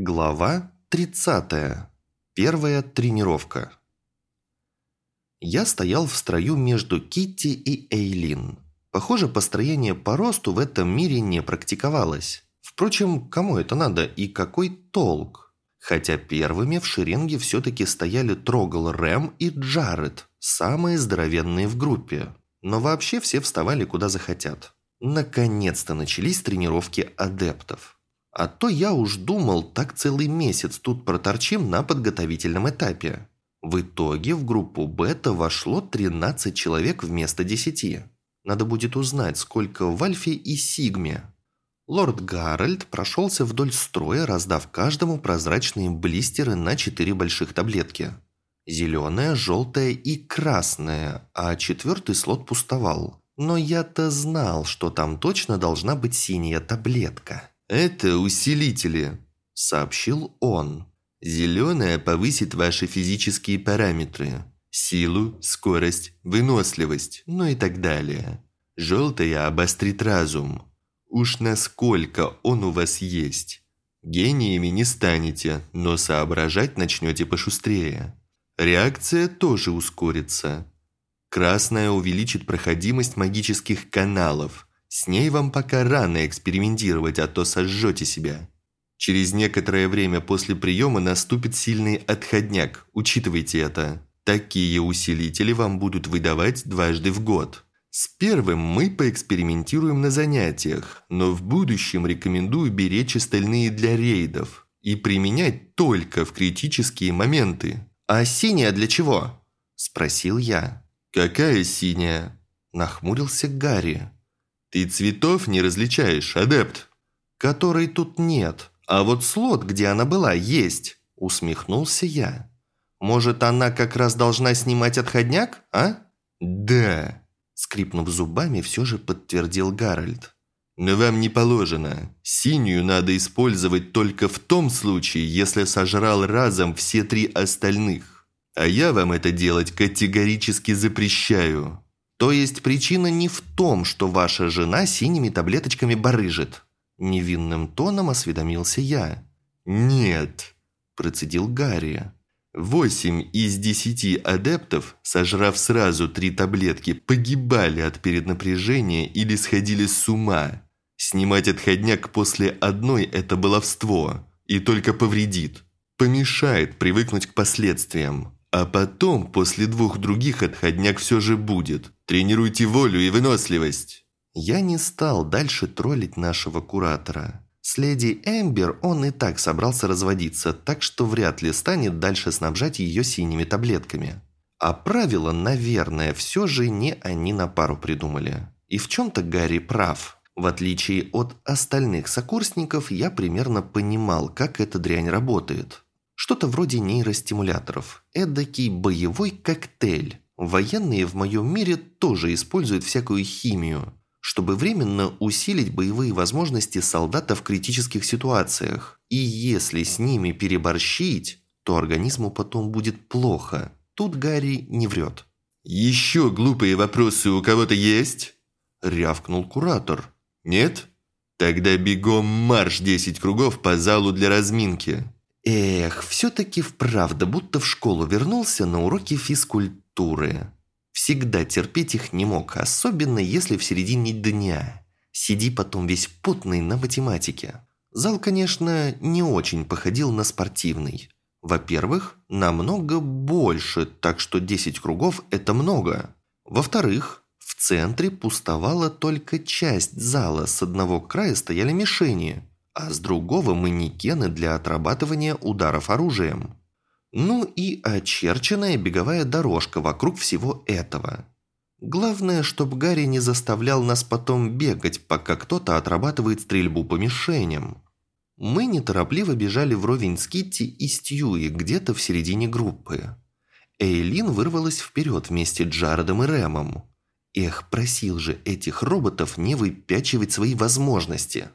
Глава 30. Первая тренировка. Я стоял в строю между Китти и Эйлин. Похоже, построение по росту в этом мире не практиковалось. Впрочем, кому это надо и какой толк? Хотя первыми в шеренге все-таки стояли Трогал Рэм и Джаред, самые здоровенные в группе. Но вообще все вставали куда захотят. Наконец-то начались тренировки адептов. А то я уж думал, так целый месяц тут проторчим на подготовительном этапе. В итоге в группу бета вошло 13 человек вместо 10. Надо будет узнать, сколько в Альфе и Сигме. Лорд Гарольд прошелся вдоль строя, раздав каждому прозрачные блистеры на 4 больших таблетки. Зеленая, желтая и красная, а четвертый слот пустовал. Но я-то знал, что там точно должна быть синяя таблетка. «Это усилители», – сообщил он. «Зеленая повысит ваши физические параметры. Силу, скорость, выносливость, ну и так далее. Желтая обострит разум. Уж насколько он у вас есть. Гениями не станете, но соображать начнете пошустрее. Реакция тоже ускорится. Красная увеличит проходимость магических каналов – с ней вам пока рано экспериментировать, а то сожжете себя. Через некоторое время после приема наступит сильный отходняк, учитывайте это. Такие усилители вам будут выдавать дважды в год. С первым мы поэкспериментируем на занятиях, но в будущем рекомендую беречь остальные для рейдов и применять только в критические моменты. «А синяя для чего?» – спросил я. «Какая синяя?» – нахмурился Гарри. Ты цветов не различаешь, адепт. Который тут нет, а вот слот, где она была, есть. Усмехнулся я. Может, она как раз должна снимать отходняк, а? Да. Скрипнув зубами, все же подтвердил Гарольд. Но вам не положено. Синюю надо использовать только в том случае, если сожрал разом все три остальных. А я вам это делать категорически запрещаю. То есть причина не в том, что ваша жена синими таблеточками барыжит. Невинным тоном осведомился я. «Нет», – процедил Гарри. «Восемь из десяти адептов, сожрав сразу три таблетки, погибали от переднапряжения или сходили с ума. Снимать отходняк после одной – это баловство, и только повредит. Помешает привыкнуть к последствиям. А потом, после двух других, отходняк все же будет. Тренируйте волю и выносливость. Я не стал дальше троллить нашего куратора. С леди Эмбер он и так собрался разводиться, так что вряд ли станет дальше снабжать ее синими таблетками. А правила, наверное, все же не они на пару придумали. И в чем-то Гарри прав. В отличие от остальных сокурсников, я примерно понимал, как эта дрянь работает. Что-то вроде нейростимуляторов. Эдакий боевой коктейль. Военные в моем мире тоже используют всякую химию, чтобы временно усилить боевые возможности солдата в критических ситуациях. И если с ними переборщить, то организму потом будет плохо. Тут Гарри не врет. «Еще глупые вопросы у кого-то есть?» – рявкнул куратор. «Нет? Тогда бегом марш 10 кругов по залу для разминки». Эх, все-таки вправду, будто в школу вернулся на уроки физкультуры. Всегда терпеть их не мог, особенно если в середине дня. Сиди потом весь потный на математике. Зал, конечно, не очень походил на спортивный. Во-первых, намного больше, так что 10 кругов – это много. Во-вторых, в центре пустовала только часть зала, с одного края стояли мишени – а с другого манекены для отрабатывания ударов оружием. Ну и очерченная беговая дорожка вокруг всего этого. Главное, чтобы Гарри не заставлял нас потом бегать, пока кто-то отрабатывает стрельбу по мишеням. Мы неторопливо бежали вровень с Китти и Стьюи где-то в середине группы. Эйлин вырвалась вперед вместе с Джаредом и Рэмом. Эх, просил же этих роботов не выпячивать свои возможности.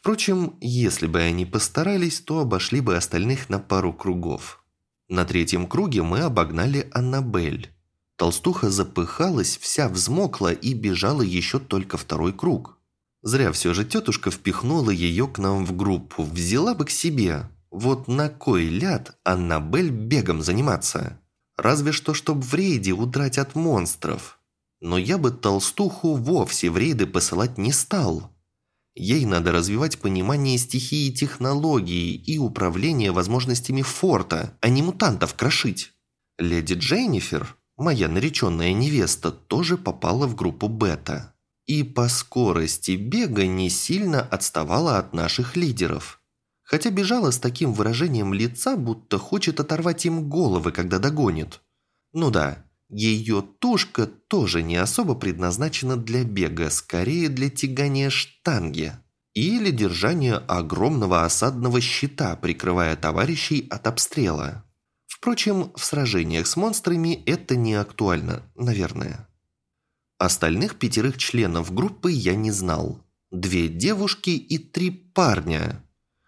Впрочем, если бы они постарались, то обошли бы остальных на пару кругов. На третьем круге мы обогнали Аннабель. Толстуха запыхалась, вся взмокла и бежала еще только второй круг. Зря все же тетушка впихнула ее к нам в группу, взяла бы к себе. Вот на кой ляд Аннабель бегом заниматься? Разве что, чтоб в рейде удрать от монстров. Но я бы толстуху вовсе в рейды посылать не стал. Ей надо развивать понимание стихии технологий и управление возможностями форта, а не мутантов крошить. Леди Дженнифер, моя нареченная невеста, тоже попала в группу бета. И по скорости бега не сильно отставала от наших лидеров. Хотя бежала с таким выражением лица, будто хочет оторвать им головы, когда догонит. Ну да, ее тушка тоже не особо предназначена для бега, скорее для тягания штанги или держания огромного осадного щита, прикрывая товарищей от обстрела. Впрочем, в сражениях с монстрами это не актуально, наверное. Остальных пятерых членов группы я не знал. Две девушки и три парня.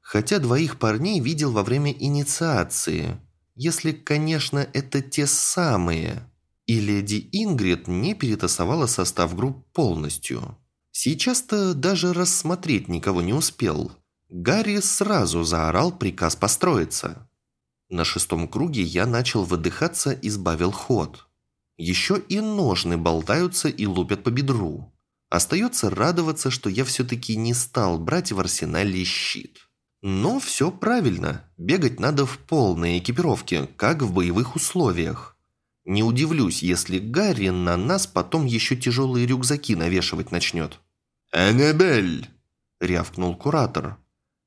Хотя двоих парней видел во время инициации. Если, конечно, это те самые – и леди Ингрид не перетасовала состав групп полностью. Сейчас-то даже рассмотреть никого не успел. Гарри сразу заорал приказ построиться. На шестом круге я начал выдыхаться и сбавил ход. Еще и ножны болтаются и лупят по бедру. Остается радоваться, что я все-таки не стал брать в арсенале щит. Но все правильно, бегать надо в полной экипировке, как в боевых условиях. Не удивлюсь, если Гарри на нас потом еще тяжелые рюкзаки навешивать начнет. «Аннабель!» – рявкнул куратор.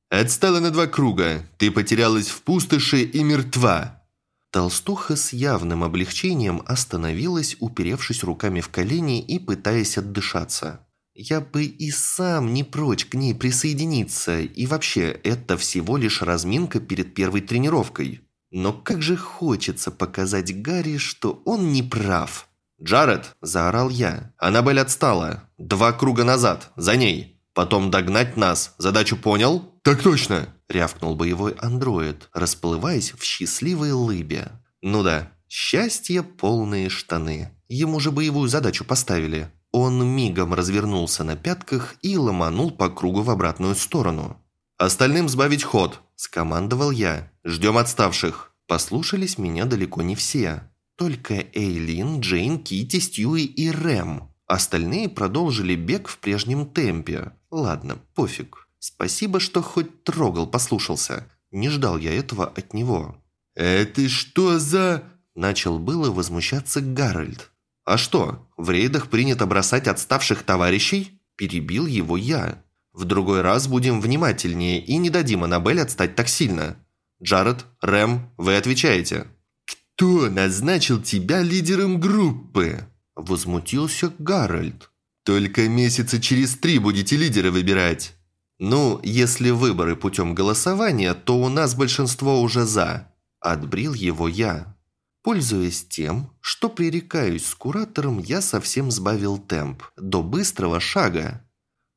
«Отстала на два круга. Ты потерялась в пустоши и мертва». Толстуха с явным облегчением остановилась, уперевшись руками в колени и пытаясь отдышаться. Я бы и сам не прочь к ней присоединиться, и вообще, это всего лишь разминка перед первой тренировкой. Но как же хочется показать Гарри, что он не прав. «Джаред!» – заорал я. «Аннабель отстала. Два круга назад. За ней. Потом догнать нас. Задачу понял?» «Так точно!» – рявкнул боевой андроид, расплываясь в счастливой лыбе. «Ну да, счастье полные штаны. Ему же боевую задачу поставили». Он мигом развернулся на пятках и ломанул по кругу в обратную сторону. «Остальным сбавить ход», – скомандовал я. «Ждем отставших». Послушались меня далеко не все. Только Эйлин, Джейн, Кити, Стьюи и Рэм. Остальные продолжили бег в прежнем темпе. Ладно, пофиг. Спасибо, что хоть трогал, послушался. Не ждал я этого от него. «Это что за...» Начал было возмущаться Гарольд. «А что, в рейдах принято бросать отставших товарищей?» Перебил его я. «В другой раз будем внимательнее и не дадим Аннабель отстать так сильно. Джаред, Рэм, вы отвечаете». «Кто назначил тебя лидером группы?» Возмутился Гарольд. «Только месяца через три будете лидера выбирать». «Ну, если выборы путем голосования, то у нас большинство уже за». Отбрил его я. Пользуясь тем, что пререкаюсь с куратором, я совсем сбавил темп до быстрого шага.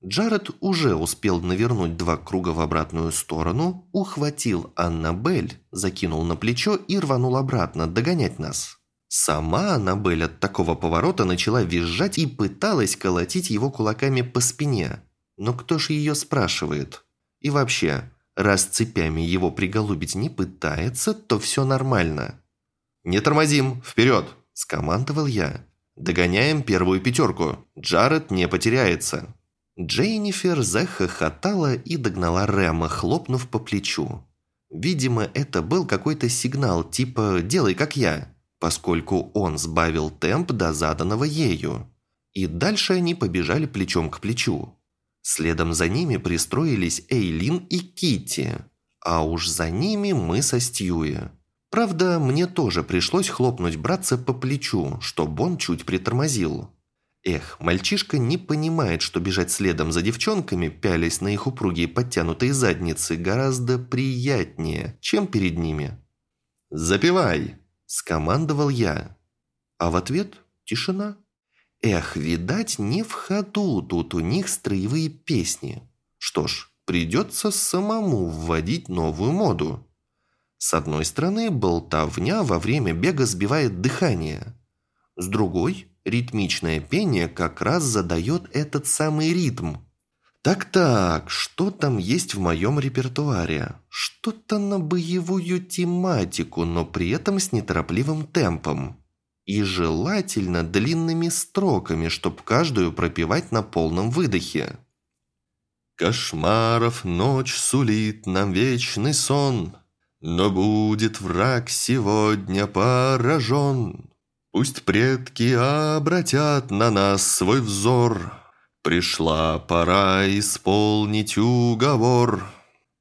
Джаред уже успел навернуть два круга в обратную сторону, ухватил Аннабель, закинул на плечо и рванул обратно догонять нас. Сама Аннабель от такого поворота начала визжать и пыталась колотить его кулаками по спине. Но кто ж ее спрашивает? И вообще, раз цепями его приголубить не пытается, то все нормально. «Не тормозим, вперед!» – скомандовал я. «Догоняем первую пятерку. Джаред не потеряется». Джейнифер захохотала и догнала Рэма, хлопнув по плечу. Видимо, это был какой-то сигнал, типа «делай как я», поскольку он сбавил темп до заданного ею. И дальше они побежали плечом к плечу. Следом за ними пристроились Эйлин и Китти, а уж за ними мы со Стьюи. Правда, мне тоже пришлось хлопнуть братца по плечу, чтобы он чуть притормозил. Эх, мальчишка не понимает, что бежать следом за девчонками, пялясь на их упругие подтянутые задницы, гораздо приятнее, чем перед ними. «Запивай!» – скомандовал я. А в ответ – тишина. Эх, видать, не в ходу тут у них строевые песни. Что ж, придется самому вводить новую моду. С одной стороны, болтовня во время бега сбивает дыхание. С другой – Ритмичное пение как раз задает этот самый ритм. Так-так, что там есть в моем репертуаре? Что-то на боевую тематику, но при этом с неторопливым темпом. И желательно длинными строками, чтоб каждую пропевать на полном выдохе. Кошмаров ночь сулит нам вечный сон, Но будет враг сегодня поражен. Пусть предки обратят на нас свой взор, Пришла пора исполнить уговор.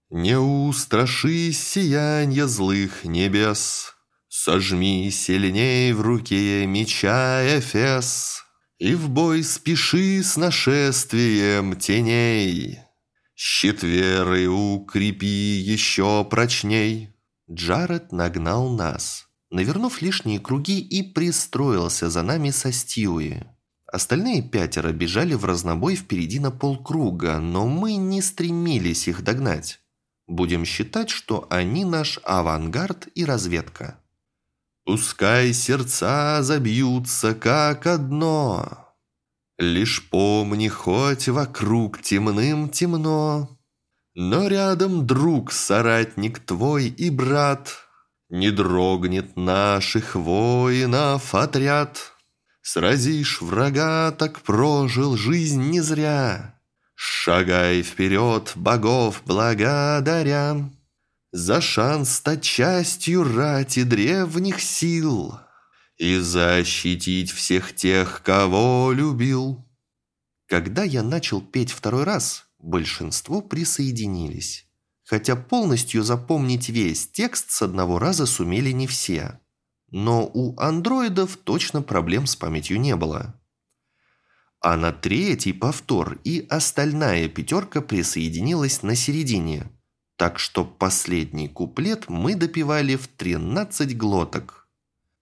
Не устраши сиянья злых небес, Сожми сильней в руке меча Эфес, И в бой спеши с нашествием теней. Щит веры укрепи еще прочней. Джаред нагнал нас, навернув лишние круги и пристроился за нами со Стьюи. Остальные пятеро бежали в разнобой впереди на полкруга, но мы не стремились их догнать. Будем считать, что они наш авангард и разведка. Пускай сердца забьются как одно, Лишь помни, хоть вокруг темным темно, Но рядом друг, соратник твой и брат, Не дрогнет наших воинов отряд. Сразишь врага, так прожил жизнь не зря. Шагай вперед, богов благодаря, За шанс стать частью рати древних сил И защитить всех тех, кого любил. Когда я начал петь второй раз, большинство присоединились. Хотя полностью запомнить весь текст с одного раза сумели не все но у андроидов точно проблем с памятью не было. А на третий повтор и остальная пятерка присоединилась на середине, так что последний куплет мы допевали в 13 глоток.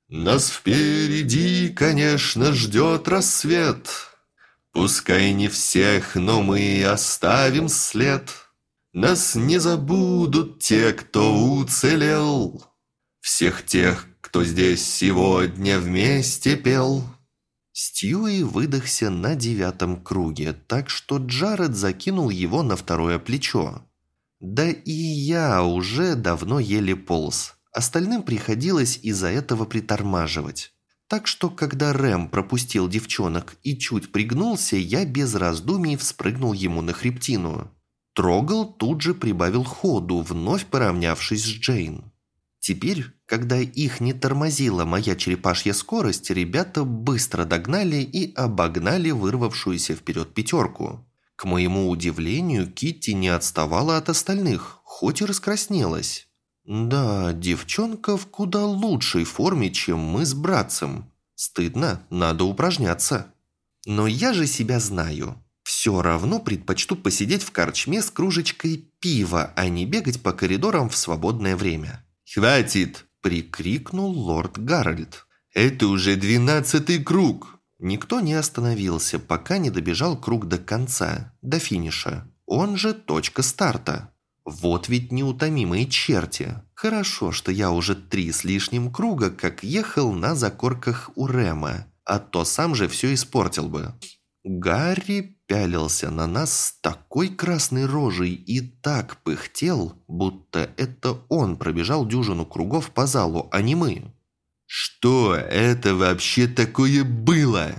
«Нас впереди, конечно, ждет рассвет, Пускай не всех, но мы оставим след. Нас не забудут те, кто уцелел, Всех тех, кто здесь сегодня вместе пел». Стьюи выдохся на девятом круге, так что Джаред закинул его на второе плечо. Да и я уже давно еле полз. Остальным приходилось из-за этого притормаживать. Так что, когда Рэм пропустил девчонок и чуть пригнулся, я без раздумий вспрыгнул ему на хребтину. Трогал тут же прибавил ходу, вновь поравнявшись с Джейн. Теперь, когда их не тормозила моя черепашья скорость, ребята быстро догнали и обогнали вырвавшуюся вперед пятерку. К моему удивлению, Китти не отставала от остальных, хоть и раскраснелась. Да, девчонка в куда лучшей форме, чем мы с братцем. Стыдно, надо упражняться. Но я же себя знаю. Все равно предпочту посидеть в корчме с кружечкой пива, а не бегать по коридорам в свободное время. «Хватит!» – прикрикнул лорд Гарольд. «Это уже двенадцатый круг!» Никто не остановился, пока не добежал круг до конца, до финиша. Он же точка старта. Вот ведь неутомимые черти. Хорошо, что я уже три с лишним круга, как ехал на закорках у Рема, а то сам же все испортил бы. Гарри пялился на нас с такой красной рожей и так пыхтел, будто это он пробежал дюжину кругов по залу, а не мы. «Что это вообще такое было?»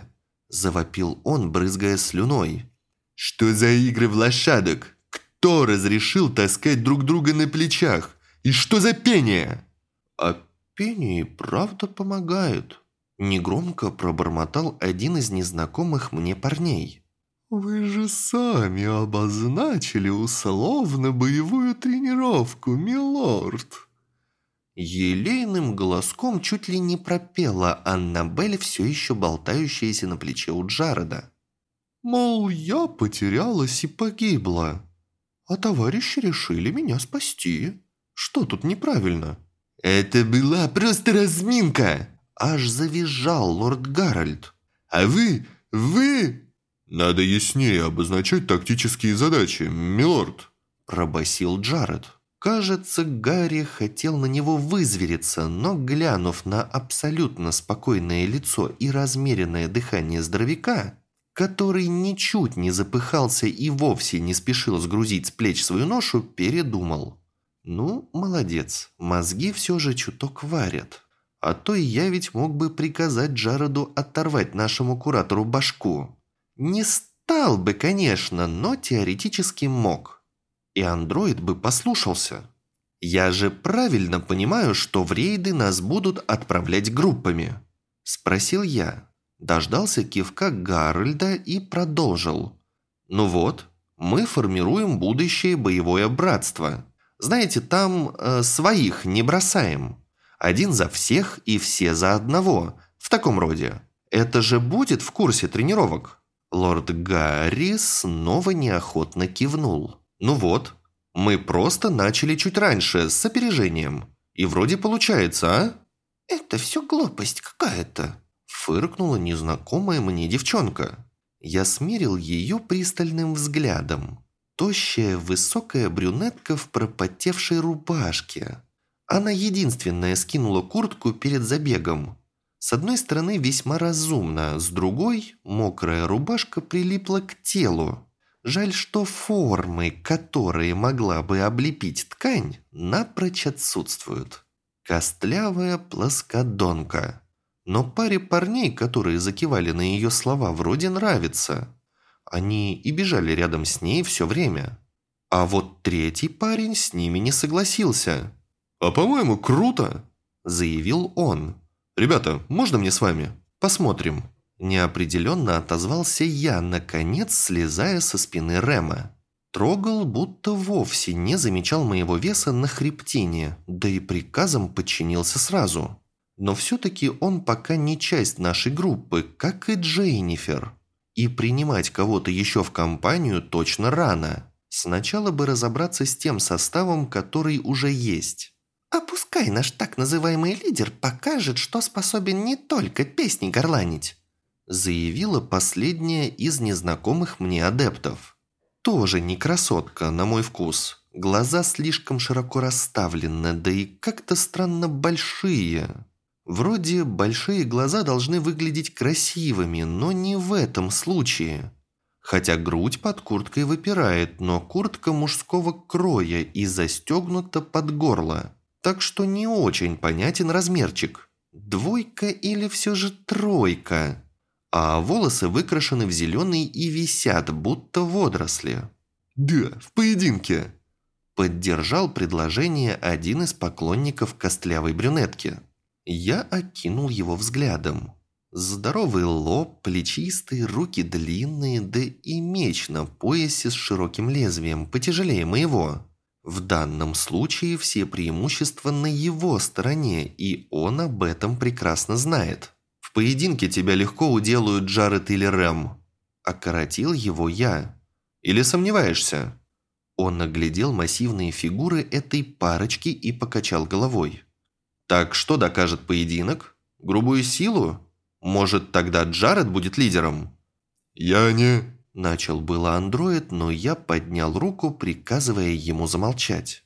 Завопил он, брызгая слюной. «Что за игры в лошадок? Кто разрешил таскать друг друга на плечах? И что за пение?» «А пение правда помогает», – негромко пробормотал один из незнакомых мне парней. «Вы же сами обозначили условно-боевую тренировку, милорд!» Елейным голоском чуть ли не пропела Аннабель, все еще болтающаяся на плече у Джареда. «Мол, я потерялась и погибла, а товарищи решили меня спасти. Что тут неправильно?» «Это была просто разминка!» Аж завизжал лорд Гарольд. «А вы, вы...» «Надо яснее обозначать тактические задачи, милорд», – пробасил Джаред. Кажется, Гарри хотел на него вызвериться, но, глянув на абсолютно спокойное лицо и размеренное дыхание здоровяка, который ничуть не запыхался и вовсе не спешил сгрузить с плеч свою ношу, передумал. Ну, молодец, мозги все же чуток варят. А то и я ведь мог бы приказать Джароду оторвать нашему куратору башку. Не стал бы, конечно, но теоретически мог. И андроид бы послушался. Я же правильно понимаю, что в рейды нас будут отправлять группами? Спросил я. Дождался кивка Гарольда и продолжил. Ну вот, мы формируем будущее боевое братство. Знаете, там э, своих не бросаем. Один за всех и все за одного. В таком роде. Это же будет в курсе тренировок?» Лорд Гарри снова неохотно кивнул. «Ну вот, мы просто начали чуть раньше, с опережением. И вроде получается, а?» «Это все глупость какая-то», – фыркнула незнакомая мне девчонка. Я смирил ее пристальным взглядом. Тощая, высокая брюнетка в пропотевшей рубашке. Она единственная скинула куртку перед забегом. С одной стороны весьма разумно, с другой мокрая рубашка прилипла к телу. Жаль, что формы, которые могла бы облепить ткань, напрочь отсутствуют. Костлявая плоскодонка. Но паре парней, которые закивали на ее слова, вроде нравится. Они и бежали рядом с ней все время. А вот третий парень с ними не согласился. «А по-моему, круто!» – заявил он. «Ребята, можно мне с вами? Посмотрим». Неопределенно отозвался я, наконец слезая со спины Рема. Трогал, будто вовсе не замечал моего веса на хребтине, да и приказом подчинился сразу. Но все-таки он пока не часть нашей группы, как и Джейнифер. И принимать кого-то еще в компанию точно рано. Сначала бы разобраться с тем составом, который уже есть. А пускай наш так называемый лидер покажет, что способен не только песни горланить, заявила последняя из незнакомых мне адептов. Тоже не красотка, на мой вкус. Глаза слишком широко расставлены, да и как-то странно большие. Вроде большие глаза должны выглядеть красивыми, но не в этом случае. Хотя грудь под курткой выпирает, но куртка мужского кроя и застегнута под горло. Так что не очень понятен размерчик. Двойка или все же тройка? А волосы выкрашены в зеленый и висят, будто водоросли. «Да, в поединке!» Поддержал предложение один из поклонников костлявой брюнетки. Я окинул его взглядом. Здоровый лоб, плечистые, руки длинные, да и меч на поясе с широким лезвием, потяжелее моего. В данном случае все преимущества на его стороне, и он об этом прекрасно знает. В поединке тебя легко уделают Джаред или Рэм. Окоротил его я. Или сомневаешься? Он наглядел массивные фигуры этой парочки и покачал головой. Так что докажет поединок? Грубую силу? Может, тогда Джаред будет лидером? Я не... Начал было андроид, но я поднял руку, приказывая ему замолчать.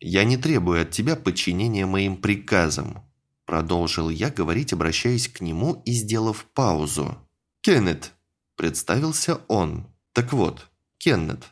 «Я не требую от тебя подчинения моим приказам», продолжил я говорить, обращаясь к нему и сделав паузу. «Кеннет», представился он. «Так вот, Кеннет,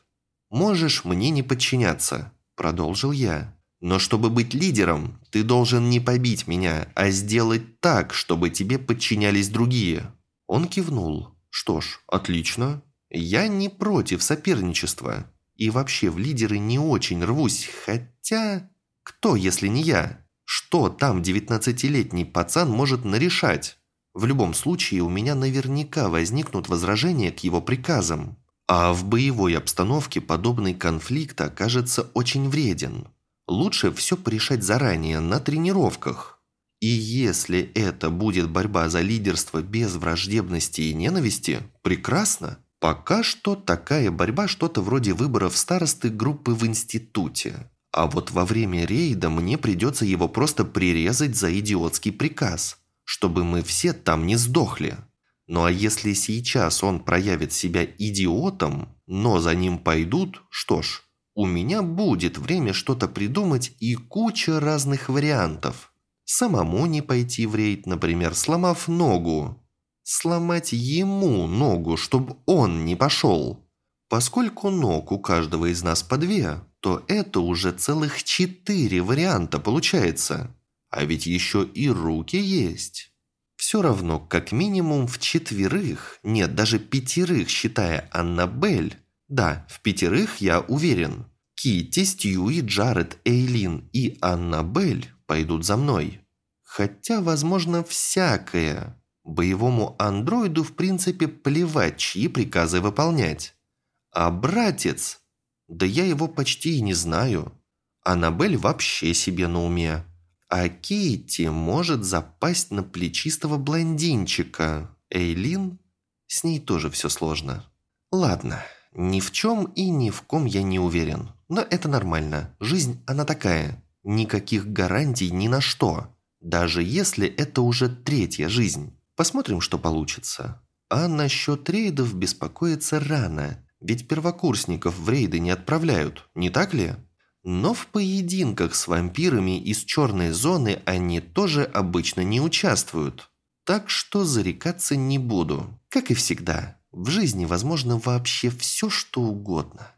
можешь мне не подчиняться», продолжил я. «Но чтобы быть лидером, ты должен не побить меня, а сделать так, чтобы тебе подчинялись другие». Он кивнул. «Что ж, отлично. Я не против соперничества. И вообще в лидеры не очень рвусь, хотя... Кто, если не я? Что там 19-летний пацан может нарешать? В любом случае у меня наверняка возникнут возражения к его приказам. А в боевой обстановке подобный конфликт окажется очень вреден. Лучше все порешать заранее, на тренировках. И если это будет борьба за лидерство без враждебности и ненависти, прекрасно. Пока что такая борьба что-то вроде выборов старосты группы в институте. А вот во время рейда мне придется его просто прирезать за идиотский приказ, чтобы мы все там не сдохли. Ну а если сейчас он проявит себя идиотом, но за ним пойдут, что ж, у меня будет время что-то придумать и куча разных вариантов. Самому не пойти в рейд, например, сломав ногу. Сломать ему ногу, чтобы он не пошел. Поскольку ног у каждого из нас по две, то это уже целых четыре варианта получается. А ведь еще и руки есть. Все равно, как минимум в четверых, нет, даже пятерых, считая Аннабель. Да, в пятерых я уверен. Китти, Стьюи, Джаред, Эйлин и Аннабель пойдут за мной. Хотя, возможно, всякое. Боевому андроиду, в принципе, плевать, чьи приказы выполнять. А братец? Да я его почти и не знаю. Аннабель вообще себе на уме. А Кейти может запасть на плечистого блондинчика. Эйлин? С ней тоже все сложно. Ладно, ни в чем и ни в ком я не уверен. Но это нормально. Жизнь, она такая. Никаких гарантий ни на что. Даже если это уже третья жизнь. Посмотрим, что получится. А насчет рейдов беспокоиться рано. Ведь первокурсников в рейды не отправляют, не так ли? Но в поединках с вампирами из черной зоны они тоже обычно не участвуют. Так что зарекаться не буду. Как и всегда, в жизни возможно вообще все, что угодно.